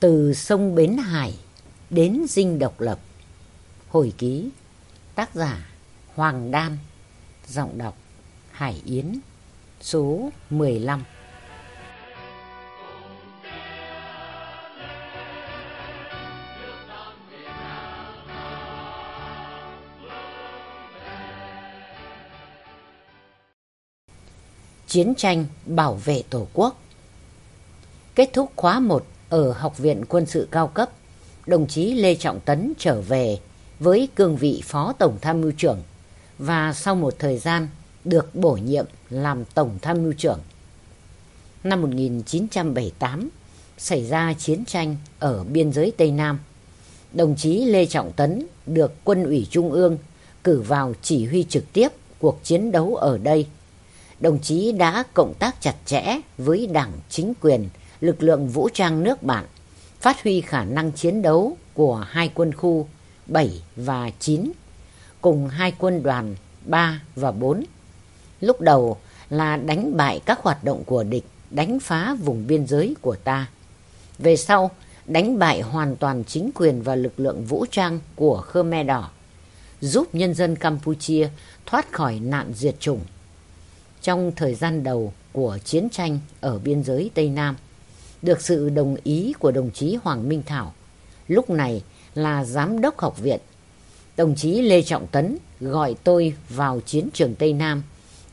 Từ sông Bến Hải đến Dinh Độc Lập. Hồi ký, Tác giả Hoàng Đan, Giọng đọc Hải Yến, Số 15 Chiến tranh bảo vệ Tổ quốc. Kết thúc khóa 1 ở Học viện Quân sự cao cấp, đồng chí Lê Trọng Tấn trở về với cương vị Phó Tổng Tham mưu trưởng và sau một thời gian được bổ nhiệm làm Tổng Tham mưu trưởng. Năm 1978 xảy ra chiến tranh ở biên giới Tây Nam. Đồng chí Lê Trọng Tấn được Quân ủy Trung ương cử vào chỉ huy trực tiếp cuộc chiến đấu ở đây. Đồng chí đã cộng tác chặt chẽ với đảng chính quyền lực lượng vũ trang nước bạn phát huy khả năng chiến đấu của hai quân khu 7 và 9 cùng hai quân đoàn 3 và 4. Lúc đầu là đánh bại các hoạt động của địch, đánh phá vùng biên giới của ta. Về sau, đánh bại hoàn toàn chính quyền và lực lượng vũ trang của Khmer Đỏ, giúp nhân dân Campuchia thoát khỏi nạn diệt chủng. Trong thời gian đầu của chiến tranh ở biên giới Tây Nam, được sự đồng ý của đồng chí Hoàng Minh Thảo, lúc này là giám đốc học viện. Đồng chí Lê Trọng Tấn gọi tôi vào chiến trường Tây Nam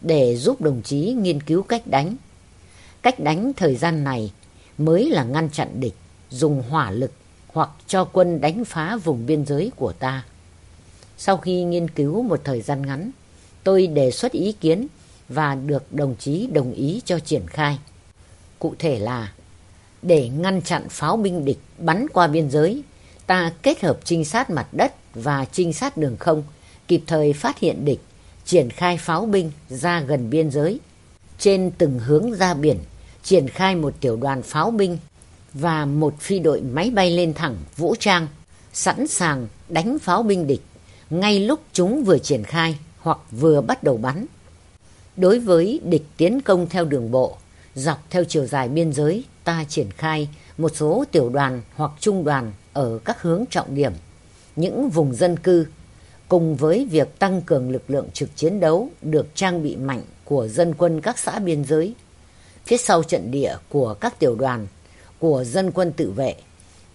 để giúp đồng chí nghiên cứu cách đánh. Cách đánh thời gian này mới là ngăn chặn địch, dùng hỏa lực hoặc cho quân đánh phá vùng biên giới của ta. Sau khi nghiên cứu một thời gian ngắn, tôi đề xuất ý kiến và được đồng chí đồng ý cho triển khai. Cụ thể là để ngăn chặn pháo binh địch bắn qua biên giới, ta kết hợp trinh sát mặt đất và trinh sát đường không, kịp thời phát hiện địch, triển khai pháo binh ra gần biên giới. Trên từng hướng ra biển, triển khai một tiểu đoàn pháo binh và một phi đội máy bay lên thẳng vũ trang, sẵn sàng đánh pháo binh địch ngay lúc chúng vừa triển khai hoặc vừa bắt đầu bắn. Đối với địch tiến công theo đường bộ, dọc theo chiều dài biên giới ta triển khai một số tiểu đoàn hoặc trung đoàn ở các hướng trọng điểm, những vùng dân cư, cùng với việc tăng cường lực lượng trực chiến đấu được trang bị mạnh của dân quân các xã biên giới, phía sau trận địa của các tiểu đoàn, của dân quân tự vệ,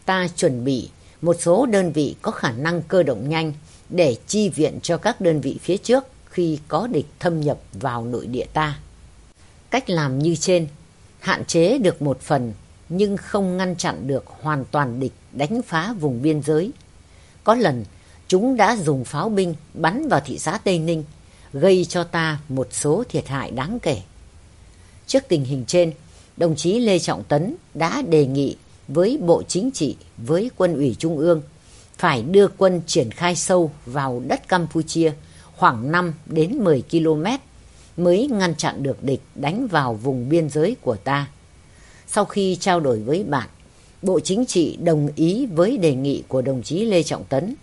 ta chuẩn bị một số đơn vị có khả năng cơ động nhanh để chi viện cho các đơn vị phía trước khi có địch thâm nhập vào nội địa ta. Cách làm như trên hạn chế được một phần nhưng không ngăn chặn được hoàn toàn địch đánh phá vùng biên giới. Có lần chúng đã dùng pháo binh bắn vào thị xã Tây Ninh, gây cho ta một số thiệt hại đáng kể. Trước tình hình trên, đồng chí Lê Trọng Tấn đã đề nghị với Bộ Chính trị, với Quân ủy Trung ương phải đưa quân triển khai sâu vào đất Campuchia khoảng 5 đến 10 km mới ngăn chặn được địch đánh vào vùng biên giới của ta. Sau khi trao đổi với bạn, Bộ Chính trị đồng ý với đề nghị của đồng chí Lê Trọng Tấn.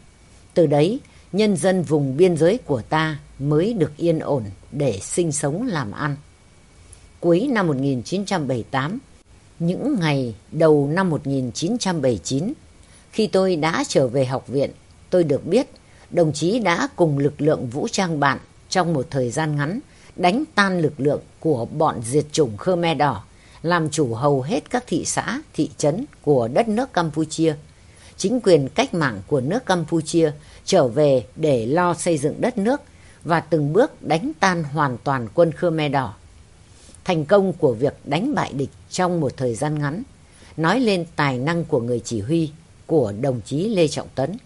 Từ đấy, nhân dân vùng biên giới của ta mới được yên ổn để sinh sống làm ăn. Cuối năm 1978, những ngày đầu năm 1979, khi tôi đã trở về học viện, tôi được biết đồng chí đã cùng lực lượng vũ trang bạn trong một thời gian ngắn đánh tan lực lượng của bọn diệt chủng Khmer Đỏ, làm chủ hầu hết các thị xã, thị trấn của đất nước Campuchia. Chính quyền cách mạng của nước Campuchia trở về để lo xây dựng đất nước và từng bước đánh tan hoàn toàn quân Khmer Đỏ. Thành công của việc đánh bại địch trong một thời gian ngắn nói lên tài năng của người chỉ huy của đồng chí Lê Trọng Tấn.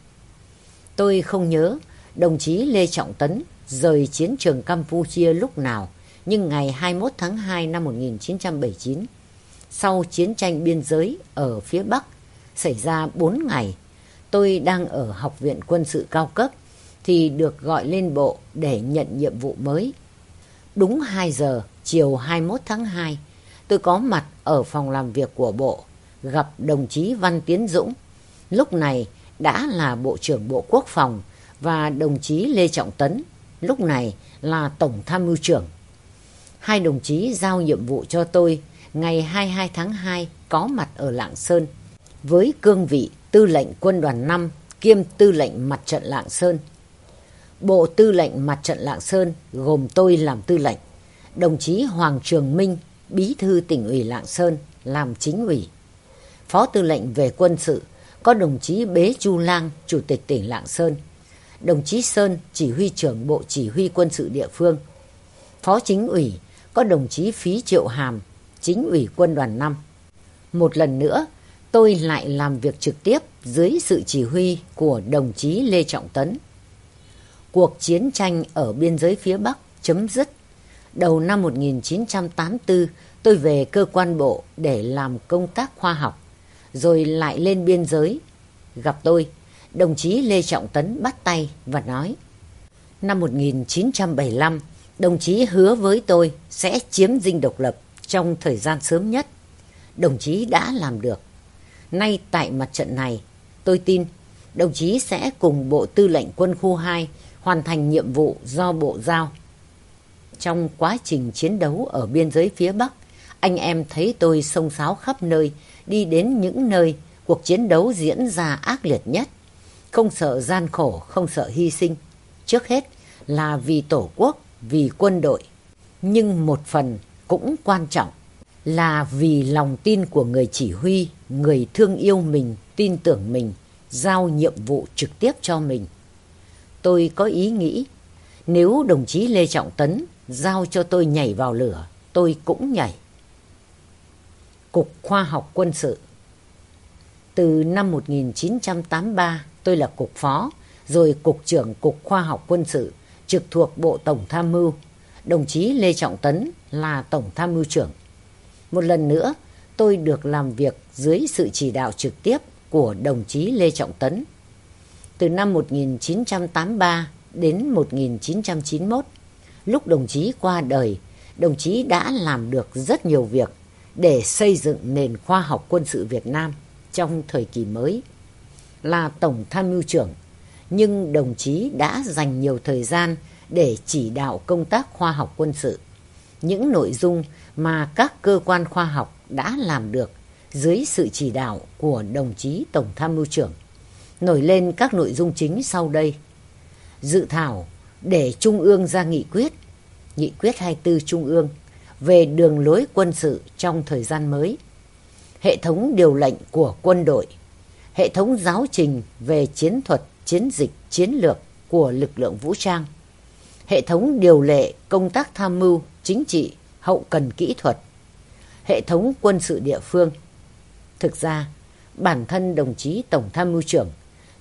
Tôi không nhớ đồng chí Lê Trọng Tấn rời chiến trường Campuchia lúc nào, nhưng ngày 21 tháng 2 năm 1979, sau chiến tranh biên giới ở phía Bắc xảy ra 4 ngày, tôi đang ở Học viện Quân sự cao cấp thì được gọi lên bộ để nhận nhiệm vụ mới. Đúng 2 giờ chiều 21 tháng 2, tôi có mặt ở phòng làm việc của bộ, gặp đồng chí Văn Tiến Dũng. Lúc này đã là Bộ trưởng Bộ Quốc phòng và đồng chí Lê Trọng Tấn lúc này là Tổng Tham mưu trưởng. Hai đồng chí giao nhiệm vụ cho tôi ngày 22 tháng 2 có mặt ở Lạng Sơn. với cương vị tư lệnh quân đoàn 5 kiêm tư lệnh mặt trận Lạng Sơn. Bộ tư lệnh mặt trận Lạng Sơn gồm tôi làm tư lệnh, đồng chí Hoàng Trường Minh, bí thư tỉnh ủy Lạng Sơn làm chính ủy. Phó tư lệnh về quân sự có đồng chí Bế Chu Lang, chủ tịch tỉnh Lạng Sơn. Đồng chí Sơn, chỉ huy trưởng bộ chỉ huy quân sự địa phương. Phó chính ủy có đồng chí Phí Triệu Hàm, chính ủy quân đoàn 5. Một lần nữa, tôi lại làm việc trực tiếp dưới sự chỉ huy của đồng chí Lê Trọng Tấn. Cuộc chiến tranh ở biên giới phía Bắc chấm dứt. Đầu năm 1984, tôi về cơ quan bộ để làm công tác khoa học, rồi lại lên biên giới. Gặp tôi, đồng chí Lê Trọng Tấn bắt tay và nói, năm 1975, đồng chí hứa với tôi sẽ chiếm dinh độc lập trong thời gian sớm nhất. Đồng chí đã làm được. Nay tại mặt trận này, tôi tin đồng chí sẽ cùng Bộ Tư lệnh Quân khu 2 hoàn thành nhiệm vụ do Bộ giao. Trong quá trình chiến đấu ở biên giới phía Bắc, anh em thấy tôi sông sáo khắp nơi, đi đến những nơi cuộc chiến đấu diễn ra ác liệt nhất. Không sợ gian khổ, không sợ hy sinh. Trước hết là vì Tổ quốc, vì quân đội. Nhưng một phần cũng quan trọng là vì lòng tin của người chỉ huy, người thương yêu mình, tin tưởng mình, giao nhiệm vụ trực tiếp cho mình. Tôi có ý nghĩ, nếu đồng chí Lê Trọng Tấn giao cho tôi nhảy vào lửa, tôi cũng nhảy. Cục Khoa học Quân sự Từ năm 1983, tôi là cục phó, rồi cục trưởng Cục Khoa học Quân sự, trực thuộc Bộ Tổng Tham mưu. Đồng chí Lê Trọng Tấn là Tổng Tham mưu trưởng. Một lần nữa, tôi được làm việc dưới sự chỉ đạo trực tiếp của đồng chí Lê Trọng Tấn. Từ năm 1983 đến 1991, lúc đồng chí qua đời, đồng chí đã làm được rất nhiều việc để xây dựng nền khoa học quân sự Việt Nam trong thời kỳ mới. Là Tổng Tham mưu trưởng, nhưng đồng chí đã dành nhiều thời gian để chỉ đạo công tác khoa học quân sự. Những nội dung mà các cơ quan khoa học đã làm được dưới sự chỉ đạo của đồng chí Tổng Tham mưu trưởng. Nổi lên các nội dung chính sau đây. Dự thảo để Trung ương ra nghị quyết, nghị quyết 24 Trung ương về đường lối quân sự trong thời gian mới, hệ thống điều lệnh của quân đội, hệ thống giáo trình về chiến thuật, chiến dịch, chiến lược của lực lượng vũ trang, hệ thống điều lệ công tác tham mưu, chính trị, hậu cần kỹ thuật, hệ thống quân sự địa phương. Thực ra, bản thân đồng chí Tổng tham mưu trưởng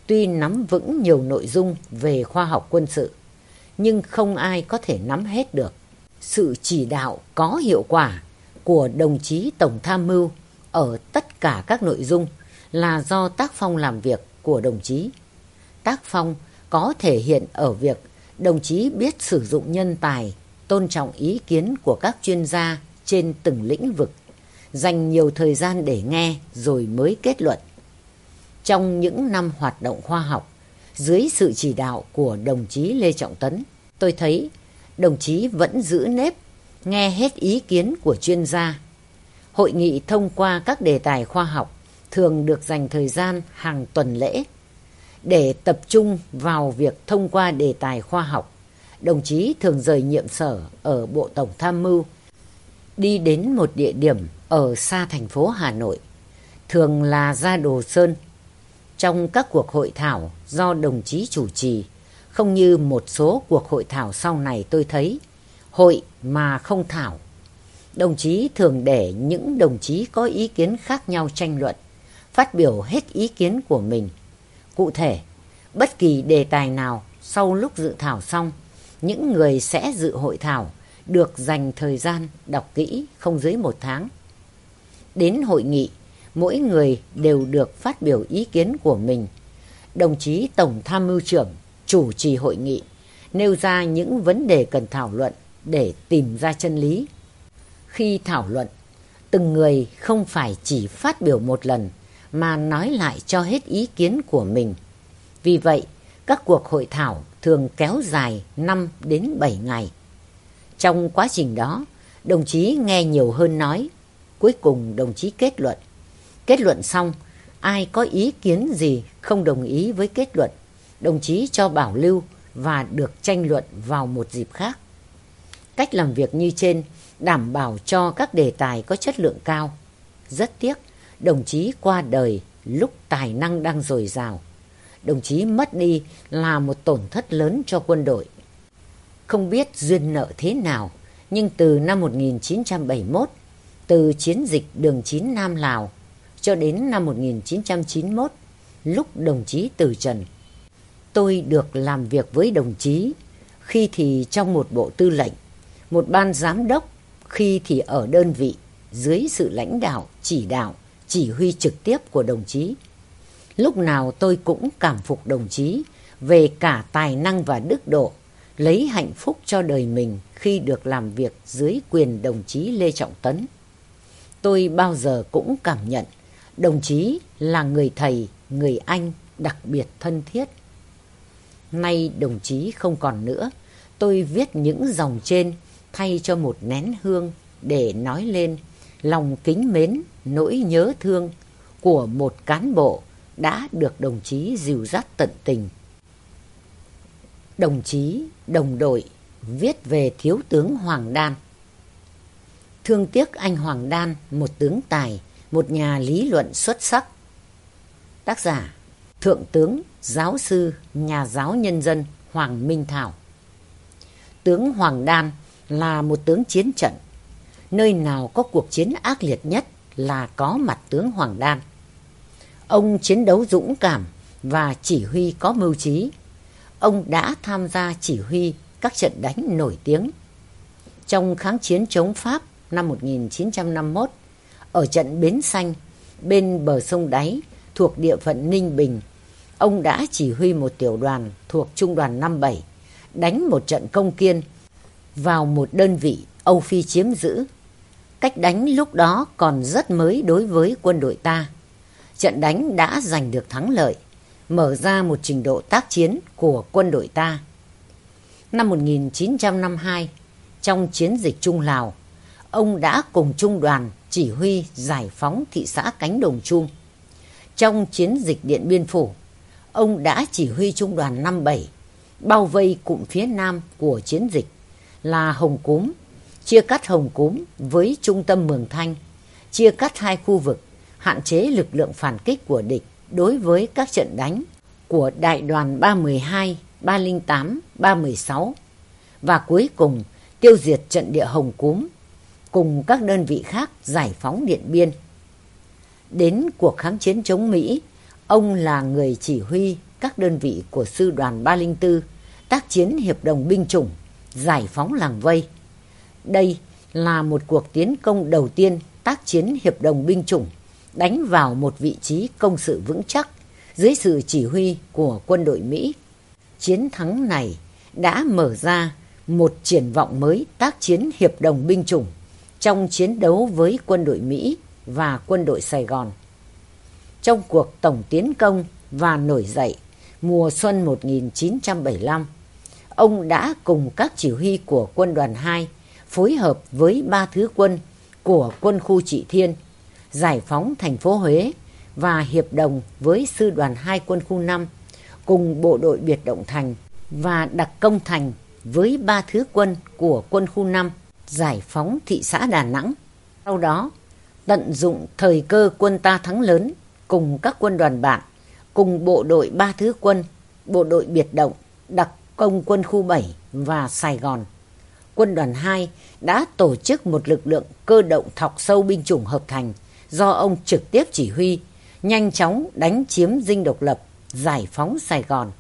tuy nắm vững nhiều nội dung về khoa học quân sự, nhưng không ai có thể nắm hết được. Sự chỉ đạo có hiệu quả của đồng chí Tổng tham mưu ở tất cả các nội dung là do tác phong làm việc của đồng chí. Tác phong có thể hiện ở việc đồng chí biết sử dụng nhân tài, tôn trọng ý kiến của các chuyên gia trên từng lĩnh vực, dành nhiều thời gian để nghe rồi mới kết luận. Trong những năm hoạt động khoa học, dưới sự chỉ đạo của đồng chí Lê Trọng Tấn, tôi thấy đồng chí vẫn giữ nếp, nghe hết ý kiến của chuyên gia. Hội nghị thông qua các đề tài khoa học thường được dành thời gian hàng tuần lễ để tập trung vào việc thông qua đề tài khoa học. Đồng chí thường rời nhiệm sở ở Bộ Tổng Tham mưu, đi đến một địa điểm ở xa thành phố Hà Nội, thường là ra Đồ Sơn. Trong các cuộc hội thảo do đồng chí chủ trì, không như một số cuộc hội thảo sau này tôi thấy, hội mà không thảo. Đồng chí thường để những đồng chí có ý kiến khác nhau tranh luận, phát biểu hết ý kiến của mình. Cụ thể, bất kỳ đề tài nào sau lúc dự thảo xong, những người sẽ dự hội thảo được dành thời gian đọc kỹ không dưới một tháng. Đến hội nghị, mỗi người đều được phát biểu ý kiến của mình. Đồng chí Tổng Tham mưu trưởng chủ trì hội nghị, nêu ra những vấn đề cần thảo luận để tìm ra chân lý. Khi thảo luận, từng người không phải chỉ phát biểu một lần mà nói lại cho hết ý kiến của mình. Vì vậy, các cuộc hội thảo thường kéo dài 5 đến 7 ngày. Trong quá trình đó, đồng chí nghe nhiều hơn nói. Cuối cùng đồng chí kết luận. Kết luận xong, ai có ý kiến gì không đồng ý với kết luận, đồng chí cho bảo lưu và được tranh luận vào một dịp khác. Cách làm việc như trên đảm bảo cho các đề tài có chất lượng cao. Rất tiếc, đồng chí qua đời lúc tài năng đang dồi dào. Đồng chí mất đi là một tổn thất lớn cho quân đội. Không biết duyên nợ thế nào, nhưng từ năm 1971, từ chiến dịch đường 9 Nam Lào cho đến năm 1991, lúc đồng chí từ trần. Tôi được làm việc với đồng chí, khi thì trong một bộ tư lệnh, một ban giám đốc, khi thì ở đơn vị, dưới sự lãnh đạo, chỉ đạo, chỉ huy trực tiếp của đồng chí. Lúc nào tôi cũng cảm phục đồng chí về cả tài năng và đức độ, lấy hạnh phúc cho đời mình khi được làm việc dưới quyền đồng chí Lê Trọng Tấn. Tôi bao giờ cũng cảm nhận đồng chí là người thầy, người anh đặc biệt thân thiết. Nay đồng chí không còn nữa, tôi viết những dòng trên thay cho một nén hương để nói lên lòng kính mến, nỗi nhớ thương của một cán bộ đã được đồng chí dìu dắt tận tình. Đồng chí, đồng đội viết về thiếu tướng Hoàng Đan. Thương tiếc anh Hoàng Đan, một tướng tài, một nhà lý luận xuất sắc. Tác giả Thượng tướng, giáo sư, nhà giáo nhân dân Hoàng Minh Thảo. Tướng Hoàng Đan là một tướng chiến trận. Nơi nào có cuộc chiến ác liệt nhất là có mặt tướng Hoàng Đan. Ông chiến đấu dũng cảm và chỉ huy có mưu trí. Ông đã tham gia chỉ huy các trận đánh nổi tiếng. Trong kháng chiến chống Pháp năm 1951, ở trận Bến Xanh, bên bờ sông Đáy, thuộc địa phận Ninh Bình, ông đã chỉ huy một tiểu đoàn thuộc Trung đoàn 57, đánh một trận công kiên vào một đơn vị Âu Phi chiếm giữ. Cách đánh lúc đó còn rất mới đối với quân đội ta. Trận đánh đã giành được thắng lợi, mở ra một trình độ tác chiến của quân đội ta. Năm 1952, trong chiến dịch Trung Lào, ông đã cùng trung đoàn chỉ huy giải phóng thị xã Cánh Đồng Trung. Trong chiến dịch Điện Biên Phủ, ông đã chỉ huy trung đoàn 57 bao vây cụm phía nam của chiến dịch là Hồng Cúm, chia cắt Hồng Cúm với trung tâm Mường Thanh, chia cắt hai khu vực, hạn chế lực lượng phản kích của địch đối với các trận đánh của đại đoàn 312, 308, 316 và cuối cùng tiêu diệt trận địa Hồng Cúm cùng các đơn vị khác giải phóng Điện Biên. Đến cuộc kháng chiến chống Mỹ, ông là người chỉ huy các đơn vị của sư đoàn 304 tác chiến hiệp đồng binh chủng, giải phóng làng vây. Đây là một cuộc tiến công đầu tiên tác chiến hiệp đồng binh chủng, đánh vào một vị trí công sự vững chắc dưới sự chỉ huy của quân đội Mỹ. Chiến thắng này đã mở ra một triển vọng mới tác chiến hiệp đồng binh chủng trong chiến đấu với quân đội Mỹ và quân đội Sài Gòn. Trong cuộc tổng tiến công và nổi dậy mùa xuân 1975, ông đã cùng các chỉ huy của quân đoàn 2 phối hợp với ba thứ quân của quân khu Trị Thiên, giải phóng thành phố Huế và hiệp đồng với sư đoàn 2 quân khu 5 cùng bộ đội biệt động thành và đặc công thành với ba thứ quân của quân khu 5 giải phóng thị xã Đà Nẵng. Sau đó, tận dụng thời cơ quân ta thắng lớn cùng các quân đoàn bạn, cùng bộ đội ba thứ quân, bộ đội biệt động, đặc công quân khu 7 và Sài Gòn. Quân đoàn 2 đã tổ chức một lực lượng cơ động thọc sâu binh chủng hợp thành do ông trực tiếp chỉ huy, nhanh chóng đánh chiếm dinh độc lập, giải phóng Sài Gòn.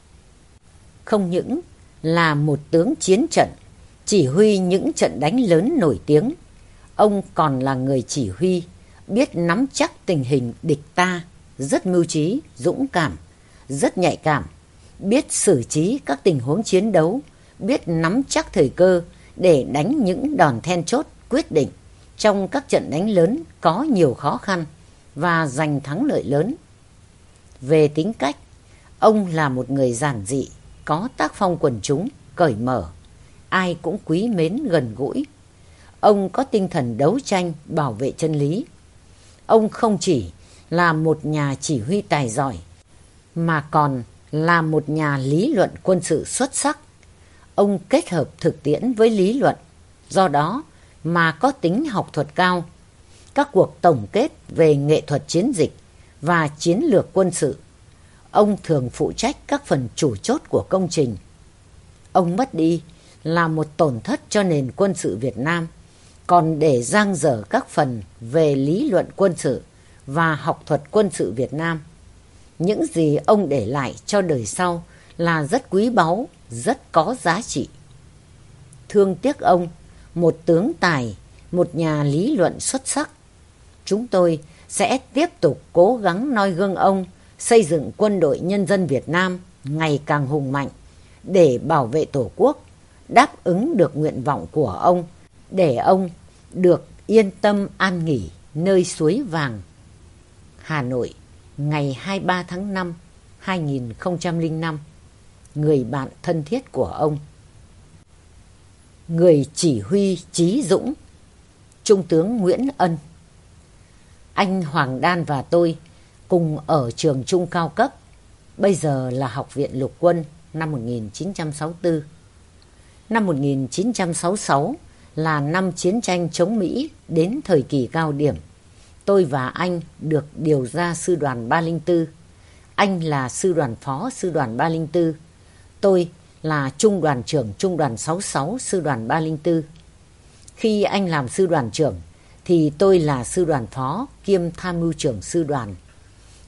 Không những là một tướng chiến trận chỉ huy những trận đánh lớn nổi tiếng. Ông còn là người chỉ huy, biết nắm chắc tình hình địch ta, rất mưu trí, dũng cảm, rất nhạy cảm, biết xử trí các tình huống chiến đấu, biết nắm chắc thời cơ để đánh những đòn then chốt quyết định trong các trận đánh lớn có nhiều khó khăn và giành thắng lợi lớn. Về tính cách, ông là một người giản dị, có tác phong quần chúng, cởi mở, ai cũng quý mến gần gũi. Ông có tinh thần đấu tranh bảo vệ chân lý. Ông không chỉ là một nhà chỉ huy tài giỏi, mà còn là một nhà lý luận quân sự xuất sắc. Ông kết hợp thực tiễn với lý luận, do đó mà có tính học thuật cao. Các cuộc tổng kết về nghệ thuật chiến dịch và chiến lược quân sự, ông thường phụ trách các phần chủ chốt của công trình. Ông mất đi là một tổn thất cho nền quân sự Việt Nam, còn để giang dở các phần về lý luận quân sự và học thuật quân sự Việt Nam. Những gì ông để lại cho đời sau là rất quý báu, rất có giá trị. Thương tiếc ông, một tướng tài, một nhà lý luận xuất sắc. Chúng tôi sẽ tiếp tục cố gắng noi gương ông xây dựng quân đội nhân dân Việt Nam ngày càng hùng mạnh để bảo vệ Tổ quốc, đáp ứng được nguyện vọng của ông, để ông được yên tâm an nghỉ nơi suối vàng. Hà Nội, ngày 23 tháng 5, 2005. Người bạn thân thiết của ông. Người chỉ huy Chí Dũng, Trung tướng Nguyễn Ân. Anh Hoàng Đan và tôi cùng ở trường trung cao cấp, bây giờ là Học viện Lục quân năm 1964. Năm 1966 là năm chiến tranh chống Mỹ đến thời kỳ cao điểm. Tôi và anh được điều ra sư đoàn 304. Anh là sư đoàn phó sư đoàn 304. Tôi là trung đoàn trưởng trung đoàn 66 sư đoàn 304. Khi anh làm sư đoàn trưởng thì tôi là sư đoàn phó kiêm tham mưu trưởng sư đoàn.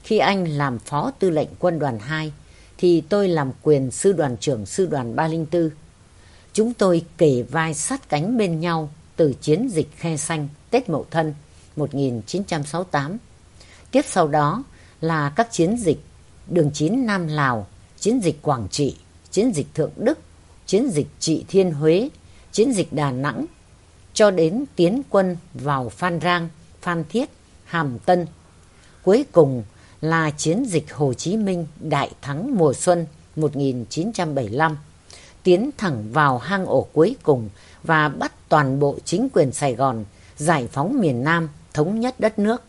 Khi anh làm phó tư lệnh quân đoàn 2 thì tôi làm quyền sư đoàn trưởng sư đoàn 304. Chúng tôi kể vai sát cánh bên nhau từ chiến dịch Khe Xanh Tết Mậu Thân 1968. Tiếp sau đó là các chiến dịch Đường Chín Nam Lào, chiến dịch Quảng Trị, chiến dịch Thượng Đức, chiến dịch Trị Thiên Huế, chiến dịch Đà Nẵng, cho đến tiến quân vào Phan Rang, Phan Thiết, Hàm Tân. Cuối cùng là chiến dịch Hồ Chí Minh Đại Thắng mùa xuân 1975, tiến thẳng vào hang ổ cuối cùng và bắt toàn bộ chính quyền Sài Gòn giải phóng miền Nam thống nhất đất nước.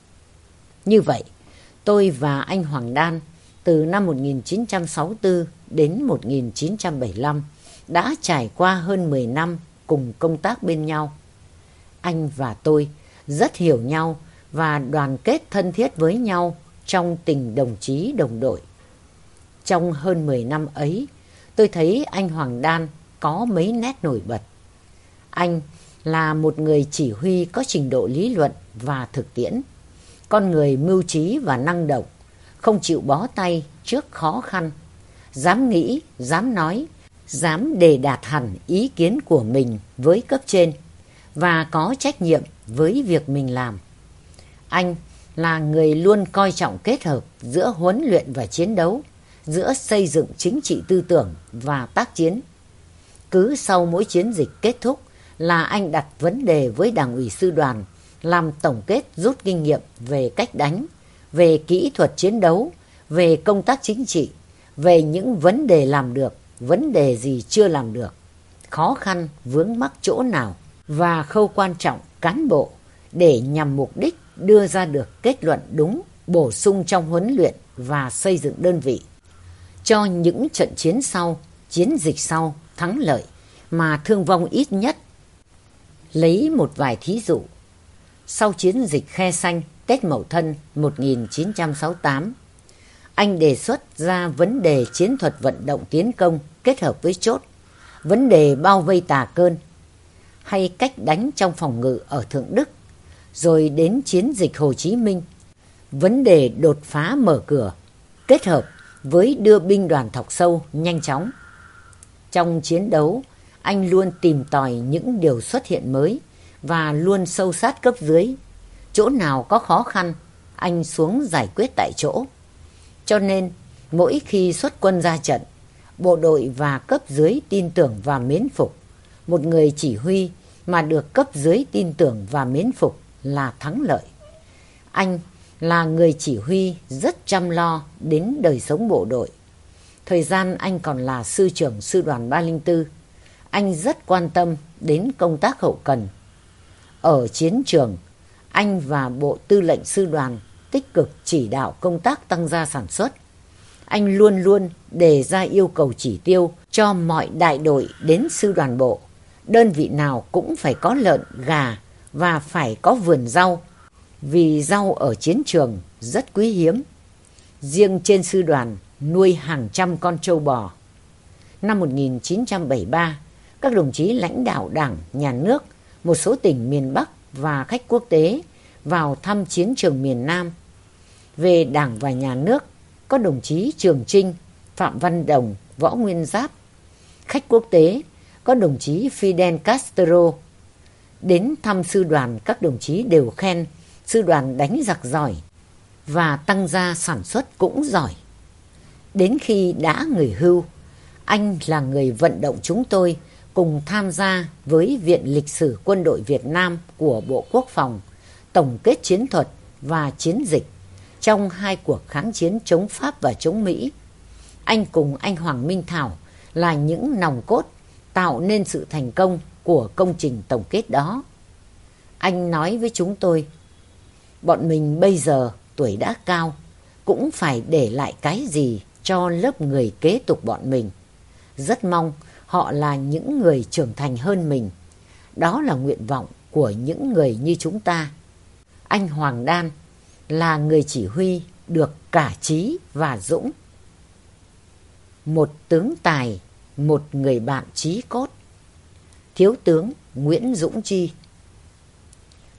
Như vậy, tôi và anh Hoàng Đan từ năm 1964 đến 1975 đã trải qua hơn 10 năm cùng công tác bên nhau. Anh và tôi rất hiểu nhau và đoàn kết thân thiết với nhau trong tình đồng chí đồng đội. Trong hơn 10 năm ấy, tôi thấy anh Hoàng Đan có mấy nét nổi bật. Anh là một người chỉ huy có trình độ lý luận và thực tiễn. Con người mưu trí và năng động, không chịu bó tay trước khó khăn, dám nghĩ, dám nói, dám đề đạt hẳn ý kiến của mình với cấp trên và có trách nhiệm với việc mình làm. Anh là người luôn coi trọng kết hợp giữa huấn luyện và chiến đấu, giữa xây dựng chính trị tư tưởng và tác chiến. Cứ sau mỗi chiến dịch kết thúc là anh đặt vấn đề với đảng ủy sư đoàn làm tổng kết rút kinh nghiệm về cách đánh, về kỹ thuật chiến đấu, về công tác chính trị, về những vấn đề làm được, vấn đề gì chưa làm được, khó khăn vướng mắc chỗ nào và khâu quan trọng cán bộ để nhằm mục đích đưa ra được kết luận đúng, bổ sung trong huấn luyện và xây dựng đơn vị. Cho những trận chiến sau, chiến dịch sau thắng lợi mà thương vong ít nhất. Lấy một vài thí dụ. Sau chiến dịch Khe Xanh Tết Mậu Thân 1968, anh đề xuất ra vấn đề chiến thuật vận động tiến công kết hợp với chốt, vấn đề bao vây tà cơn, hay cách đánh trong phòng ngự ở Thượng Đức rồi đến chiến dịch Hồ Chí Minh. Vấn đề đột phá mở cửa, kết hợp với đưa binh đoàn thọc sâu nhanh chóng. Trong chiến đấu, anh luôn tìm tòi những điều xuất hiện mới và luôn sâu sát cấp dưới. Chỗ nào có khó khăn, anh xuống giải quyết tại chỗ. Cho nên, mỗi khi xuất quân ra trận, bộ đội và cấp dưới tin tưởng và mến phục. Một người chỉ huy mà được cấp dưới tin tưởng và mến phục là thắng lợi. Anh là người chỉ huy rất chăm lo đến đời sống bộ đội. Thời gian anh còn là sư trưởng sư đoàn 304, anh rất quan tâm đến công tác hậu cần. Ở chiến trường, anh và bộ tư lệnh sư đoàn tích cực chỉ đạo công tác tăng gia sản xuất. Anh luôn luôn đề ra yêu cầu chỉ tiêu cho mọi đại đội đến sư đoàn bộ. Đơn vị nào cũng phải có lợn, gà và phải có vườn rau. Vì rau ở chiến trường rất quý hiếm. Riêng trên sư đoàn nuôi hàng trăm con trâu bò. Năm 1973, các đồng chí lãnh đạo đảng, nhà nước, một số tỉnh miền Bắc và khách quốc tế vào thăm chiến trường miền Nam. Về đảng và nhà nước, có đồng chí Trường Trinh, Phạm Văn Đồng, Võ Nguyên Giáp. Khách quốc tế, có đồng chí Fidel Castro. Đến thăm sư đoàn, các đồng chí đều khen sư đoàn đánh giặc giỏi và tăng gia sản xuất cũng giỏi. Đến khi đã người hưu, anh là người vận động chúng tôi cùng tham gia với Viện Lịch sử Quân đội Việt Nam của Bộ Quốc phòng, tổng kết chiến thuật và chiến dịch trong hai cuộc kháng chiến chống Pháp và chống Mỹ. Anh cùng anh Hoàng Minh Thảo là những nòng cốt tạo nên sự thành công của công trình tổng kết đó. Anh nói với chúng tôi, bọn mình bây giờ tuổi đã cao, cũng phải để lại cái gì cho lớp người kế tục bọn mình. Rất mong họ là những người trưởng thành hơn mình. Đó là nguyện vọng của những người như chúng ta. Anh Hoàng Đan là người chỉ huy được cả trí và dũng. Một tướng tài, một người bạn trí cốt. Thiếu tướng Nguyễn Dũng Chi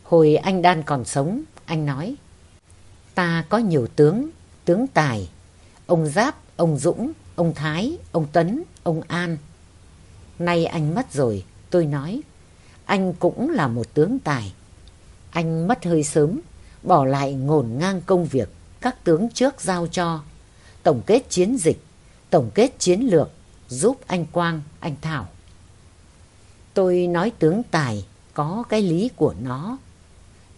Hồi anh Đan còn sống, anh nói Ta có nhiều tướng, tướng tài, ông Giáp, ông Dũng, ông Thái, ông Tấn, ông An. Nay anh mất rồi, tôi nói, anh cũng là một tướng tài. Anh mất hơi sớm, bỏ lại ngổn ngang công việc các tướng trước giao cho, tổng kết chiến dịch, tổng kết chiến lược, giúp anh Quang, anh Thảo. Tôi nói tướng tài có cái lý của nó.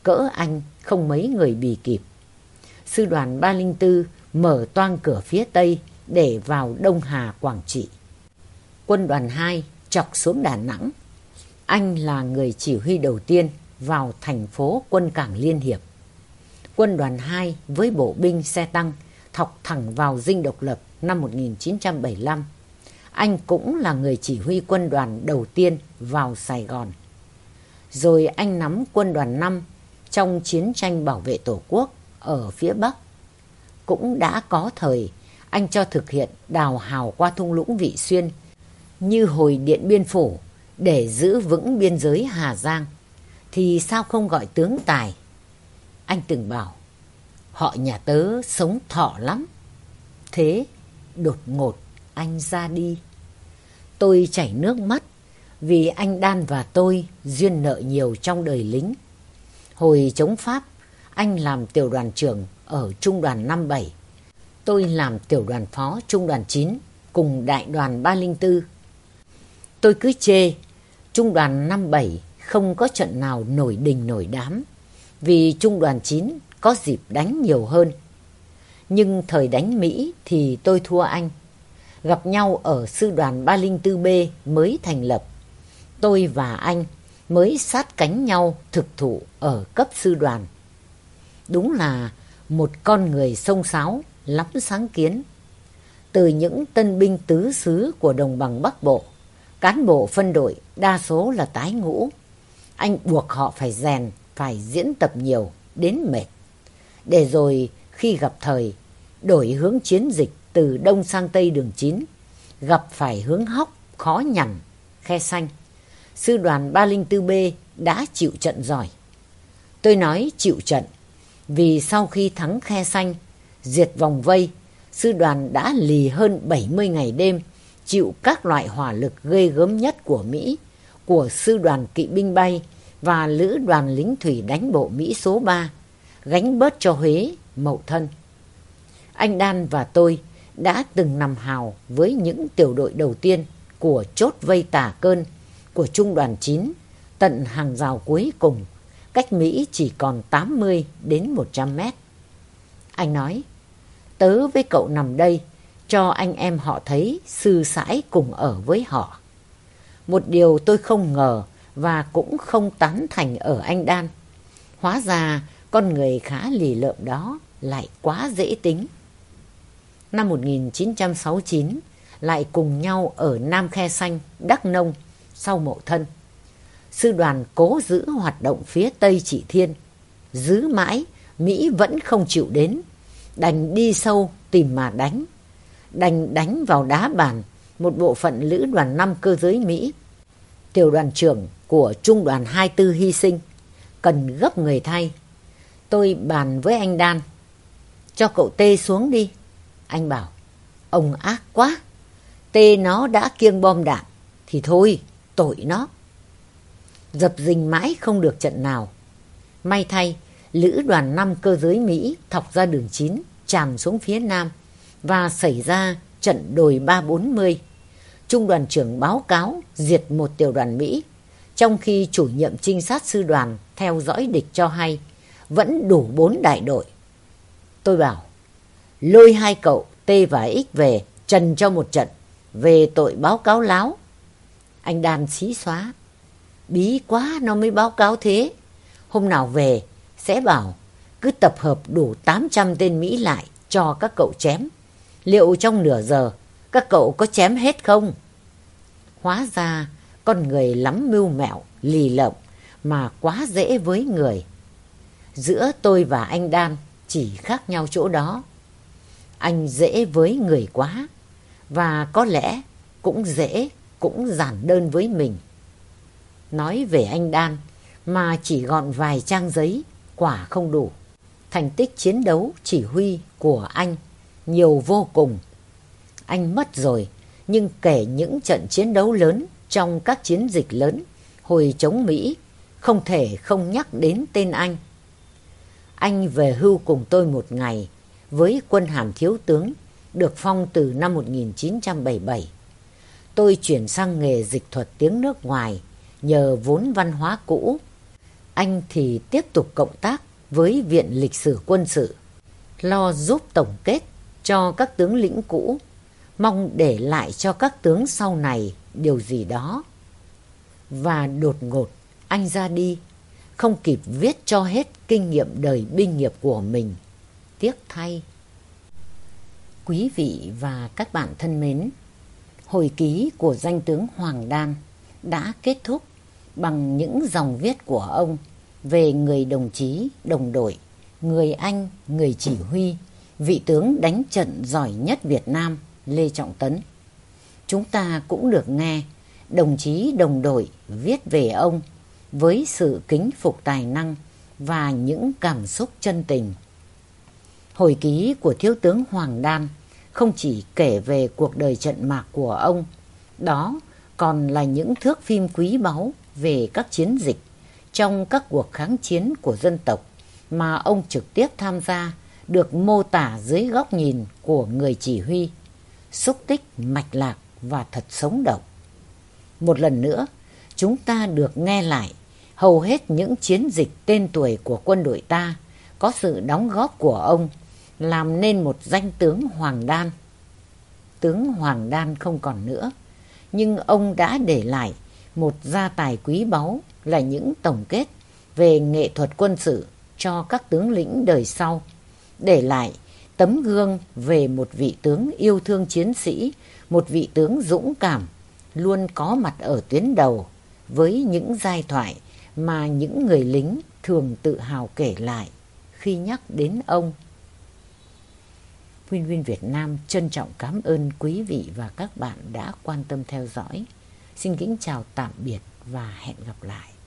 Cỡ anh không mấy người bì kịp. Sư đoàn 304 mở toang cửa phía Tây để vào Đông Hà, Quảng Trị. Quân đoàn 2 chọc xuống Đà Nẵng. Anh là người chỉ huy đầu tiên vào thành phố quân cảng Liên Hiệp. Quân đoàn 2 với bộ binh xe tăng thọc thẳng vào dinh độc lập năm 1975. Anh cũng là người chỉ huy quân đoàn đầu tiên vào Sài Gòn. Rồi anh nắm quân đoàn 5 trong chiến tranh bảo vệ Tổ quốc ở phía Bắc. Cũng đã có thời anh cho thực hiện đào hào qua thung lũng Vị Xuyên như hồi Điện Biên Phủ để giữ vững biên giới Hà Giang thì sao không gọi tướng tài? Anh từng bảo họ nhà tớ sống thọ lắm. Thế đột ngột anh ra đi. Tôi chảy nước mắt vì anh Đan và tôi duyên nợ nhiều trong đời lính. Hồi chống Pháp, anh làm tiểu đoàn trưởng ở trung đoàn 57. Tôi làm tiểu đoàn phó trung đoàn 9 cùng đại đoàn 304. Tôi cứ chê trung đoàn 57 không có trận nào nổi đình nổi đám vì trung đoàn 9 có dịp đánh nhiều hơn. Nhưng thời đánh Mỹ thì tôi thua anh. Gặp nhau ở sư đoàn 304B mới thành lập. Tôi và anh mới sát cánh nhau thực thụ ở cấp sư đoàn. Đúng là một con người sông sáo, lắm sáng kiến. Từ những tân binh tứ xứ của đồng bằng Bắc Bộ, cán bộ phân đội đa số là tái ngũ. Anh buộc họ phải rèn, phải diễn tập nhiều, đến mệt. Để rồi khi gặp thời, đổi hướng chiến dịch từ đông sang tây đường 9, gặp phải hướng hóc, khó nhằn, khe xanh. Sư đoàn 304B đã chịu trận giỏi. Tôi nói chịu trận vì sau khi thắng khe xanh, diệt vòng vây, sư đoàn đã lì hơn 70 ngày đêm chịu các loại hỏa lực ghê gớm nhất của Mỹ, của sư đoàn kỵ binh bay và lữ đoàn lính thủy đánh bộ Mỹ số 3, gánh bớt cho Huế, Mậu Thân. Anh Đan và tôi đã từng nằm hào với những tiểu đội đầu tiên của chốt vây tả cơn của Trung đoàn 9 tận hàng rào cuối cùng, cách Mỹ chỉ còn 80 đến 100 mét. Anh nói, tớ với cậu nằm đây, cho anh em họ thấy sư sãi cùng ở với họ. Một điều tôi không ngờ và cũng không tán thành ở anh Đan. Hóa ra con người khá lì lợm đó lại quá dễ tính. Năm 1969 lại cùng nhau ở Nam Khe Xanh, Đắk Nông sau mộ thân. Sư đoàn cố giữ hoạt động phía Tây Chỉ Thiên. Giữ mãi, Mỹ vẫn không chịu đến. Đành đi sâu tìm mà đánh. Đành đánh vào đá bàn một bộ phận lữ đoàn năm cơ giới Mỹ. Tiểu đoàn trưởng của trung đoàn 24 hy sinh. Cần gấp người thay. Tôi bàn với anh Đan. Cho cậu Tê xuống đi. Anh bảo, ông ác quá. Tê nó đã kiêng bom đạn. Thì thôi, tội nó. Dập dình mãi không được trận nào. May thay, lữ đoàn năm cơ giới Mỹ thọc ra đường 9, tràn xuống phía nam và xảy ra trận đồi 340. Trung đoàn trưởng báo cáo diệt một tiểu đoàn Mỹ, trong khi chủ nhiệm trinh sát sư đoàn theo dõi địch cho hay vẫn đủ bốn đại đội. Tôi bảo, lôi hai cậu T và X về trần cho một trận về tội báo cáo láo. Anh đàn xí xóa. Bí quá nó mới báo cáo thế. Hôm nào về sẽ bảo cứ tập hợp đủ 800 tên Mỹ lại cho các cậu chém. Liệu trong nửa giờ các cậu có chém hết không? Hóa ra con người lắm mưu mẹo, lì lợm mà quá dễ với người. Giữa tôi và anh Đan chỉ khác nhau chỗ đó. Anh dễ với người quá và có lẽ cũng dễ, cũng giản đơn với mình. Nói về anh Đan mà chỉ gọn vài trang giấy, quả không đủ. Thành tích chiến đấu chỉ huy của anh nhiều vô cùng. Anh mất rồi, nhưng kể những trận chiến đấu lớn trong các chiến dịch lớn hồi chống Mỹ, không thể không nhắc đến tên anh. Anh về hưu cùng tôi một ngày với quân hàm thiếu tướng, được phong từ năm 1977. Tôi chuyển sang nghề dịch thuật tiếng nước ngoài nhờ vốn văn hóa cũ. Anh thì tiếp tục cộng tác với Viện Lịch sử Quân sự, lo giúp tổng kết cho các tướng lĩnh cũ, mong để lại cho các tướng sau này điều gì đó. Và đột ngột, anh ra đi, không kịp viết cho hết kinh nghiệm đời binh nghiệp của mình. Tiếc thay. Quý vị và các bạn thân mến, hồi ký của danh tướng Hoàng Đan đã kết thúc bằng những dòng viết của ông về người đồng chí, đồng đội, người anh, người chỉ huy, vị tướng đánh trận giỏi nhất Việt Nam Lê Trọng Tấn. Chúng ta cũng được nghe đồng chí đồng đội viết về ông với sự kính phục tài năng và những cảm xúc chân tình. Hồi ký của thiếu tướng Hoàng Đan không chỉ kể về cuộc đời trận mạc của ông, đó còn là những thước phim quý báu về các chiến dịch trong các cuộc kháng chiến của dân tộc mà ông trực tiếp tham gia được mô tả dưới góc nhìn của người chỉ huy, xúc tích mạch lạc và thật sống động. Một lần nữa, chúng ta được nghe lại hầu hết những chiến dịch tên tuổi của quân đội ta có sự đóng góp của ông làm nên một danh tướng Hoàng Đan. Tướng Hoàng Đan không còn nữa, nhưng ông đã để lại một gia tài quý báu là những tổng kết về nghệ thuật quân sự cho các tướng lĩnh đời sau, để lại tấm gương về một vị tướng yêu thương chiến sĩ, một vị tướng dũng cảm, luôn có mặt ở tuyến đầu với những giai thoại mà những người lính thường tự hào kể lại khi nhắc đến ông. Win Win Việt Nam trân trọng cảm ơn quý vị và các bạn đã quan tâm theo dõi. Xin kính chào tạm biệt và hẹn gặp lại.